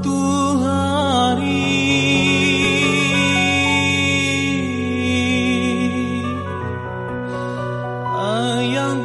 suatu hari. Ayah